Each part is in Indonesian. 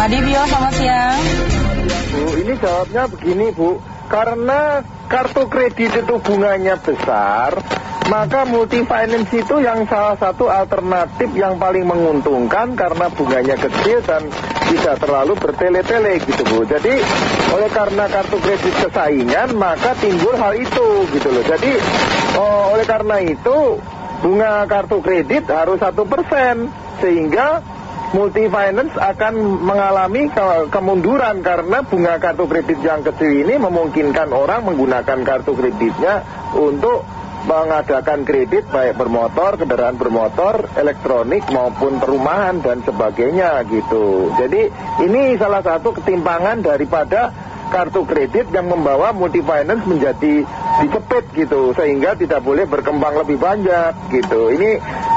Pak Dibio, selamat siang. Bu, ini jawabnya begini Bu, karena kartu kredit itu bunganya besar, maka multi finance itu yang salah satu alternatif yang paling menguntungkan karena bunganya kecil dan tidak terlalu bertele-tele gitu Bu. Jadi oleh karena kartu kredit kesaingan maka timbul hal itu gitu loh. Jadi oh, oleh karena itu bunga kartu kredit harus satu persen sehingga multi finance akan mengalami ke kemunduran karena bunga kartu kredit yang kecil ini memungkinkan orang menggunakan kartu kreditnya untuk mengadakan kredit baik bermotor, kendaraan bermotor, elektronik maupun perumahan dan sebagainya gitu. Jadi ini salah satu ketimpangan daripada kartu kredit yang membawa multi finance menjadi dicepit gitu sehingga tidak boleh berkembang lebih banyak gitu. Ini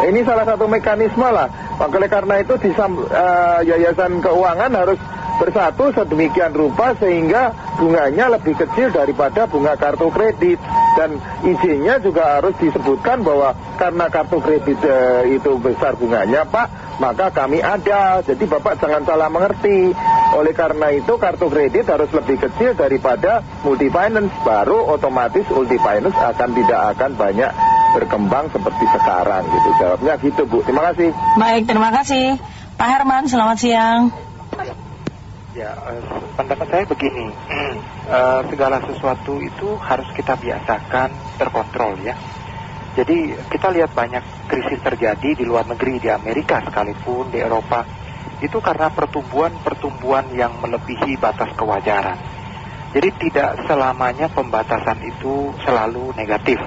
ini salah satu mekanisme lah. Oleh karena itu di uh, yayasan keuangan harus bersatu sedemikian rupa sehingga bunganya lebih kecil daripada bunga kartu kredit dan izinnya juga harus disebutkan bahwa karena kartu kredit uh, itu besar bunganya Pak maka kami ada jadi Bapak jangan salah mengerti oleh karena itu kartu kredit harus lebih kecil daripada multi finance. Baru otomatis multi finance akan tidak akan banyak berkembang seperti sekarang gitu. Jawabnya gitu Bu. Terima kasih. Baik terima kasih. Pak Herman selamat siang. Ya, uh, pendapat saya begini, uh, segala sesuatu itu harus kita biasakan terkontrol ya. Jadi kita lihat banyak krisis terjadi di luar negeri, di Amerika sekalipun, di Eropa, itu karena pertumbuhan-pertumbuhan yang melebihi batas kewajaran. Jadi tidak selamanya pembatasan itu selalu negatif.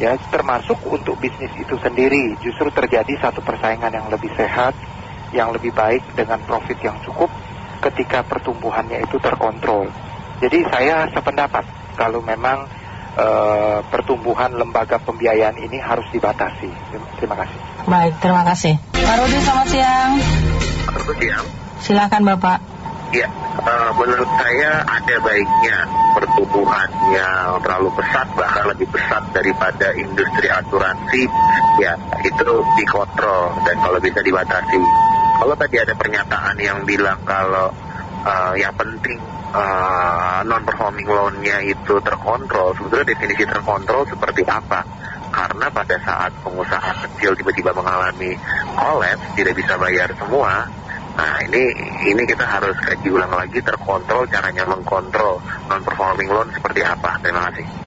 Ya, termasuk untuk bisnis itu sendiri, justru terjadi satu persaingan yang lebih sehat, yang lebih baik dengan profit yang cukup ketika pertumbuhannya itu terkontrol. Jadi saya sependapat kalau memang e, pertumbuhan lembaga pembiayaan ini harus dibatasi. Terima kasih. Baik, terima kasih. Pak Rudi, selamat siang. Siang. Silakan Bapak. Ya, uh, menurut saya ada baiknya pertumbuhannya terlalu pesat, bahkan lebih pesat daripada industri asuransi, ya itu dikontrol dan kalau bisa dibatasi. Kalau tadi ada pernyataan yang bilang kalau uh, yang penting uh, eh, non performing loan-nya itu terkontrol, sebetulnya definisi terkontrol seperti apa? Karena pada saat pengusaha kecil tiba-tiba mengalami kolaps, tidak bisa bayar semua, Nah ini ini kita harus kaji ulang lagi terkontrol caranya mengkontrol non performing loan seperti apa. Terima kasih.